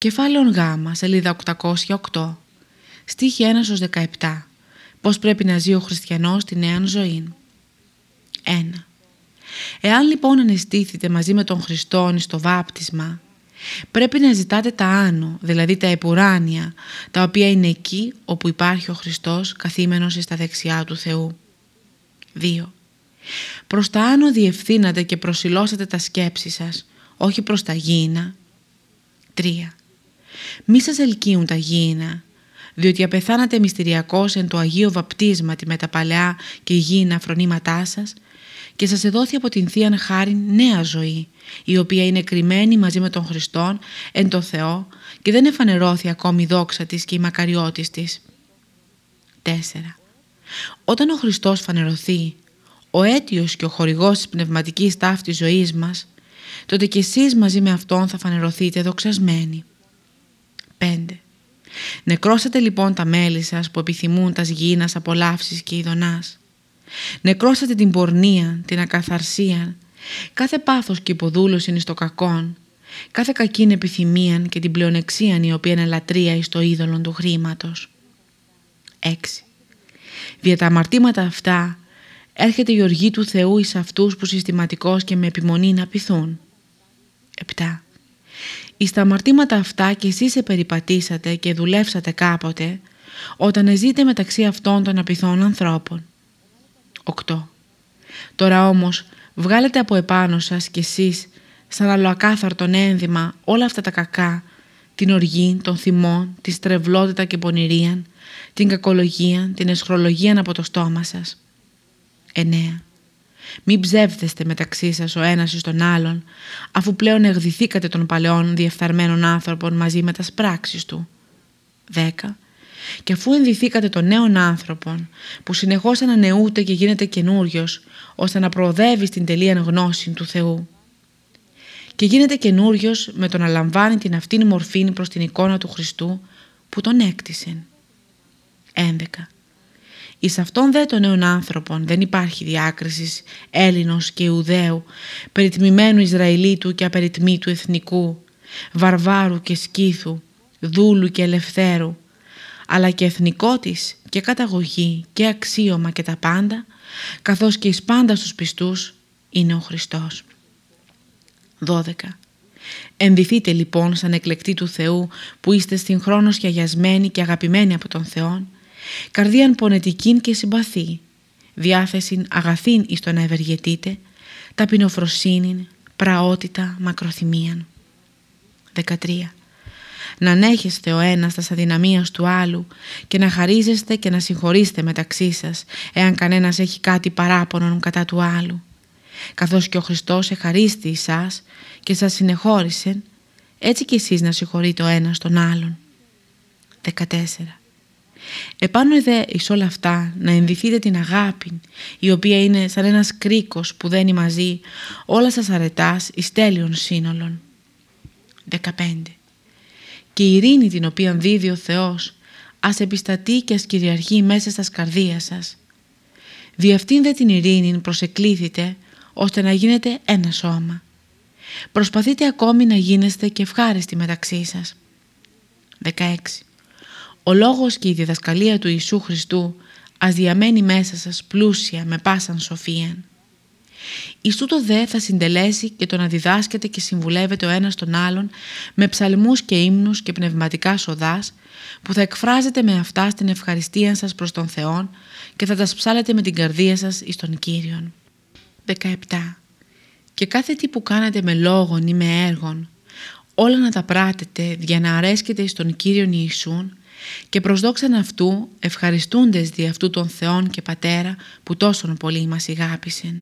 Κεφάλαιο Γ, σελίδα 808. Στίχη 1 17. Πώς πρέπει να ζει ο χριστιανός τη νέα ζωή. 1. Εάν λοιπόν αναισθήθητε μαζί με τον Χριστόν στο βάπτισμα, πρέπει να ζητάτε τα άνω, δηλαδή τα επουράνια, τα οποία είναι εκεί όπου υπάρχει ο Χριστός καθήμενος στα δεξιά του Θεού. 2. Προς τα άνω διευθύνατε και προσιλώσατε τα σκέψη σας, όχι προς τα γήινα. 3. Μη σας ελκύουν τα γήινα, διότι απεθάνατε μυστηριακώς εν το Αγίο Βαπτίσματι με τα παλαιά και γήινα φρονήματά σας και σας εδόθη από την Θείαν Χάριν νέα ζωή, η οποία είναι κρυμμένη μαζί με τον Χριστόν εν το Θεό και δεν εφανερώθη ακόμη η δόξα της και η μακαριότης της. 4. Όταν ο Χριστός φανερωθεί, ο αίτιος και ο χορηγός της πνευματικής ταύτης ζωής μας, τότε και εσείς μαζί με Αυτόν θα φανερωθείτε δοξασμένοι. 5. Νεκρώσατε λοιπόν τα μέλη σας που επιθυμούν τα γήινας απολαύσεις και ειδονάς. Νεκρώσατε την πορνεία, την ακαθαρσία, κάθε πάθος και υποδούλωση είναι στο κακόν, κάθε κακήν επιθυμία και την πλεονεξία η οποία είναι λατρεία εις το είδωλο του χρήματος. 6. Δια τα αμαρτήματα αυτά έρχεται η οργή του Θεού εις αυτούς που συστηματικώς και με επιμονή να πειθούν. 7. Εις τα αμαρτήματα αυτά και εσείς περιπατήσατε και δουλεύσατε κάποτε όταν ζείτε μεταξύ αυτών των απειθών ανθρώπων. 8. Τώρα όμως βγάλετε από επάνω σας κι εσείς σαν αλλοακάθαρτον ένδυμα όλα αυτά τα κακά, την οργή, τον θυμό, τη στρεβλότητα και πονηρία, την κακολογία, την εσχρολογία από το στόμα σας. 9. Μην ψεύδεστε μεταξύ σας ο ένας εις τον άλλον, αφού πλέον εγδυθήκατε των παλαιών διεφθαρμένων άνθρωπων μαζί με τα πράξεις του. 10. Και αφού ενδυθήκατε των νέων άνθρωπων, που συνεχώς ανανεούται και γίνεται καινούριος, ώστε να προοδεύει στην τελεία γνώση του Θεού. Και γίνεται καινούριος με το να λαμβάνει την αυτήν μορφή προς την εικόνα του Χριστού που τον έκτισε. 11. Εις αυτόν δε των νέων άνθρωπων δεν υπάρχει διάκρισης Έλληνος και Ιουδαίου, περιτμημένου Ισραηλίτου και απεριτμήτου εθνικού, βαρβάρου και σκήθου, δούλου και ελευθέρου, αλλά και εθνικότης και καταγωγή και αξίωμα και τα πάντα, καθώς και εις πάντα στους πιστούς είναι ο Χριστός. 12. Ενδυθείτε λοιπόν σαν εκλεκτοί του Θεού που είστε στην χρόνο σχιαγιασμένοι και αγαπημένοι από τον Θεόν, καρδίαν πονετικήν και συμπαθή, διάθεσιν αγαθήν εις το να ευεργετείτε, ταπεινοφροσύνην, πραότητα, μακροθυμίαν. 13. Να ανέχεστε ο ένας τας αδυναμίας του άλλου και να χαρίζεστε και να συγχωρήσετε μεταξύ σας εάν κανένας έχει κάτι παράπονον κατά του άλλου. Καθώς και ο Χριστός εχαρίστη εσάς και σας συνεχώρησε, έτσι και εσείς να συγχωρείτε ο ένας τον άλλον. 14. Επάνω δε εις όλα αυτά να ενδυθείτε την αγάπη η οποία είναι σαν ένας κρίκος που δένει μαζί όλα σας αρετάς εις τέλειων σύνολων. 15. Και η ειρήνη την οποία δίδει ο Θεός ας επιστατεί και ας κυριαρχεί μέσα στα καρδία σας. Δι' αυτήν δε την ειρήνη προσεκλήθητε ώστε να γίνετε ένα σώμα. Προσπαθείτε ακόμη να γίνεστε και ευχάριστοι μεταξύ σας. 16. Ο λόγος και η διδασκαλία του Ιησού Χριστού ας διαμένει μέσα σας πλούσια με πάσαν σοφίαν. Εις τούτο δε θα συντελέσει και το να διδάσκεται και συμβουλεύεται ο ένας τον άλλον με ψαλμούς και ύμνους και πνευματικά σοδάς που θα εκφράζετε με αυτά στην ευχαριστία σας προς τον Θεόν και θα τα ψάλετε με την καρδία σας εις τον Κύριον. 17. Και κάθε τι που κάνετε με λόγων ή με έργων όλα να τα πράτετε για να αρέσκετε εις τον Κύριον Ιησούν και προς δόξαν αυτού ευχαριστούντες δι' αυτού των Θεών και Πατέρα που τόσον πολύ μας ηγάπησεν.